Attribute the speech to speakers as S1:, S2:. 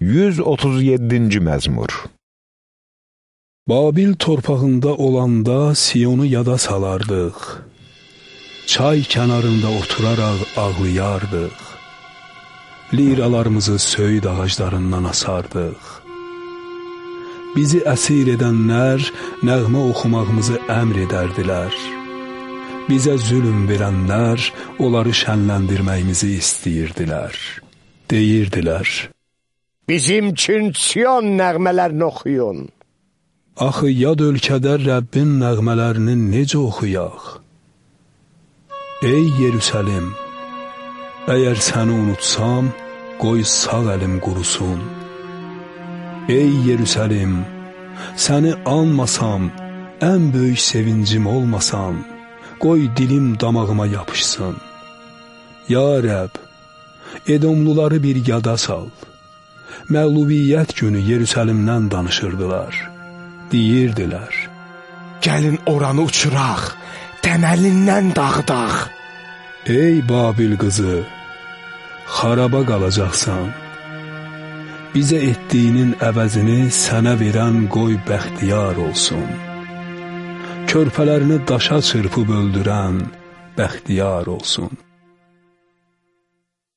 S1: 137-ci məzmur
S2: Babil torpağında olanda Siyonu yada salardıq. Çay kənarında oturaraq ağlayardıq. Liralarımızı söyüd ağaclarından asardıq. Bizi əsir edənlər nəğmə oxumağımızı əmr edərdilər. Bizə zülm verənlər onları şənləndirməyimizi istəyirdilər. Deyirdilər.
S3: Bizim üçün Sion nəğmələrini oxuyun.
S2: Axı yad ölkədə Rəbbin nəğmələrini necə oxuyaq? Ey Yerusəlim, əgər səni unutsam, qoy sağ əlim qurusun. Ey Yerusəlim, səni anmasam, ən böyük sevincim olmasam, qoy dilim damağıma yapışsın. Ya Rəbb, Edomluları bir yada sal. Məğlubiyyət günü Yerusəlimdən danışırdılar. Deyirdilər.
S3: Gəlin oranı uçuraq, təməlindən dağıdaq.
S2: Ey Babil qızı, xaraba qalacaqsan. Bizə etdiyinin əvəzini sənə verən qoy bəxtiyar olsun. Körpələrini daşa çırpıb öldürən bəxtiyar olsun.